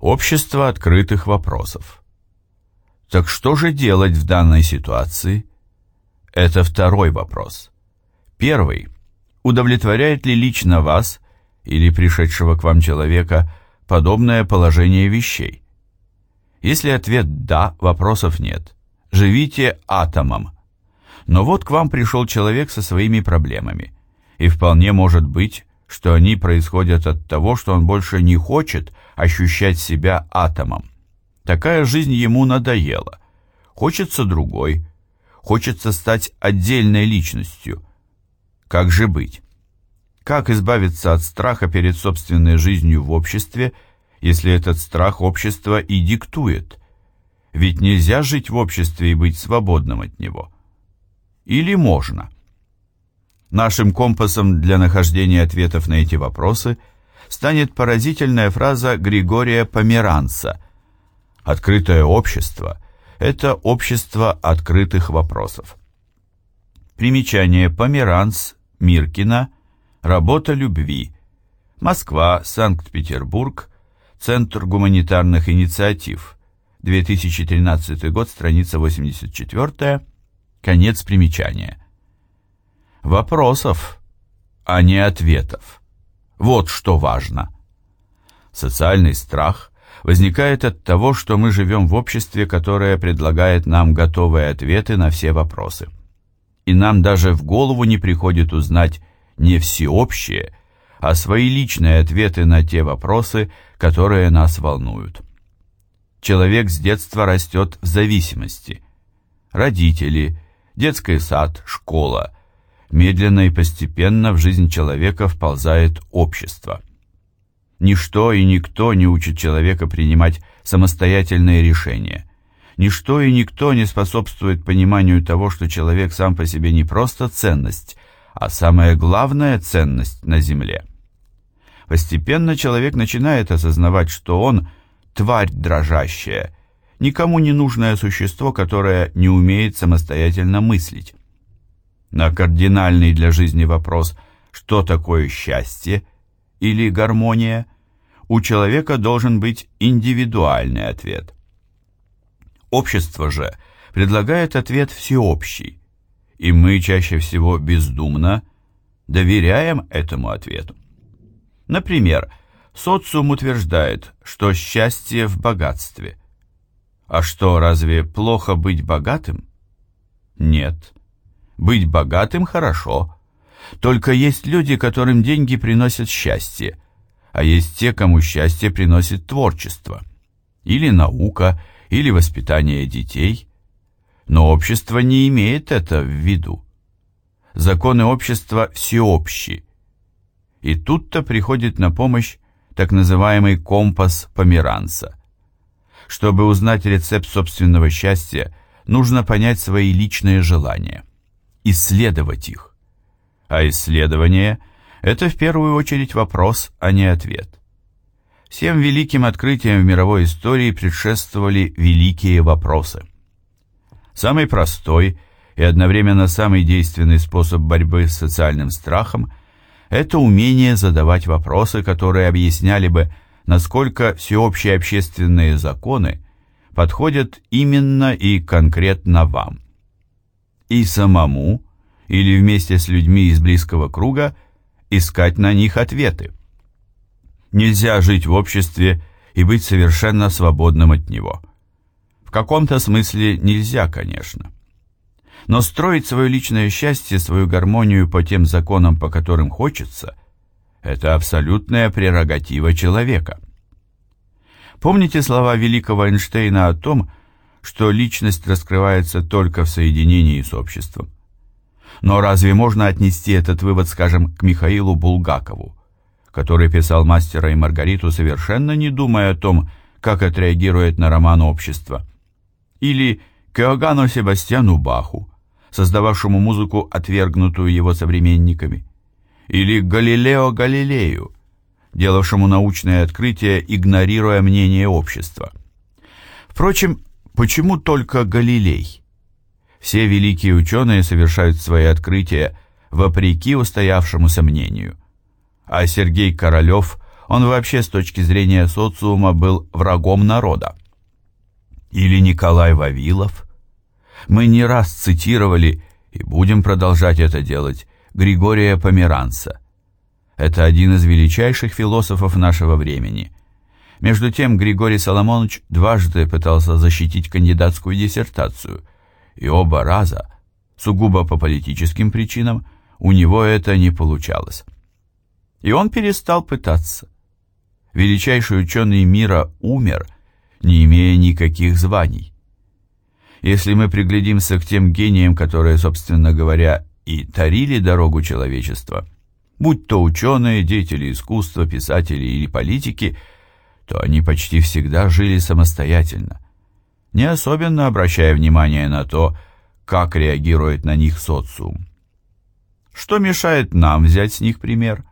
Общество открытых вопросов. Так что же делать в данной ситуации? Это второй вопрос. Первый. Удовлетворяет ли лично вас или пришедшего к вам человека подобное положение вещей? Если ответ «да», вопросов нет. Живите атомом. Но вот к вам пришел человек со своими проблемами. И вполне может быть, что они происходят от того, что он больше не хочет ощущать себя атомом. Такая жизнь ему надоела. Хочется другой. Хочется стать отдельной личностью. Как же быть? Как избавиться от страха перед собственной жизнью в обществе, если этот страх общества и диктует? Ведь нельзя жить в обществе и быть свободным от него. Или можно? Нашим компасом для нахождения ответов на эти вопросы станет поразительная фраза Григория Померанца. «Открытое общество – это общество открытых вопросов». Примечание. Померанц, Миркина, Работа любви, Москва, Санкт-Петербург, Центр гуманитарных инициатив, 2013 год, страница 84, конец примечания. Вопросов, а не ответов. Вот что важно. Социальный страх возникает от того, что мы живем в обществе, которое предлагает нам готовые ответы на все вопросы. И нам даже в голову не приходит узнать не всеобщие, а свои личные ответы на те вопросы, которые нас волнуют. Человек с детства растет в зависимости. Родители, детский сад, школа – медленно и постепенно в жизнь человека вползает общество. Ничто и никто не учит человека принимать самостоятельные решения. Ничто и никто не способствует пониманию того, что человек сам по себе не просто ценность, а самая главная ценность на Земле. Постепенно человек начинает осознавать, что он – тварь дрожащая, никому не нужное существо, которое не умеет самостоятельно мыслить на кардинальный для жизни вопрос «что такое счастье?» или «гармония?» у человека должен быть индивидуальный ответ. Общество же предлагает ответ всеобщий, и мы чаще всего бездумно доверяем этому ответу. Например, социум утверждает, что счастье в богатстве. А что, разве плохо быть богатым? Нет. Быть богатым хорошо. Только есть люди, которым деньги приносят счастье, а есть те, кому счастье приносит творчество. Или наука, или воспитание детей. Но общество не имеет это в виду. Законы общества всеобщи. И тут-то приходит на помощь так называемый компас Померанца. Чтобы узнать рецепт собственного счастья, нужно понять свои личные желания исследовать их. А исследование – это в первую очередь вопрос, а не ответ. Всем великим открытиям в мировой истории предшествовали великие вопросы. Самый простой и одновременно самый действенный способ борьбы с социальным страхом – это умение задавать вопросы, которые объясняли бы, насколько всеобщие общественные законы подходят именно и конкретно вам и самому, или вместе с людьми из близкого круга, искать на них ответы. Нельзя жить в обществе и быть совершенно свободным от него. В каком-то смысле нельзя, конечно. Но строить свое личное счастье, свою гармонию по тем законам, по которым хочется, это абсолютная прерогатива человека. Помните слова великого Эйнштейна о том, что личность раскрывается только в соединении с обществом. Но разве можно отнести этот вывод, скажем, к Михаилу Булгакову, который писал «Мастера и Маргариту», совершенно не думая о том, как отреагирует на роман общество? Или к Иоганну Себастьяну Баху, создававшему музыку, отвергнутую его современниками? Или Галилео Галилею, делавшему научное открытие, игнорируя мнение общества? Впрочем, Почему только Галилей? Все великие ученые совершают свои открытия вопреки устоявшемуся мнению. А Сергей Королев Он вообще с точки зрения социума был врагом народа. Или Николай Вавилов. Мы не раз цитировали, и будем продолжать это делать, Григория Померанца. Это один из величайших философов нашего времени. Между тем Григорий Соломонович дважды пытался защитить кандидатскую диссертацию, и оба раза, сугубо по политическим причинам, у него это не получалось. И он перестал пытаться. Величайший ученый мира умер, не имея никаких званий. Если мы приглядимся к тем гениям, которые, собственно говоря, и тарили дорогу человечества, будь то ученые, деятели искусства, писатели или политики, то они почти всегда жили самостоятельно, не особенно обращая внимание на то, как реагирует на них социум. Что мешает нам взять с них пример?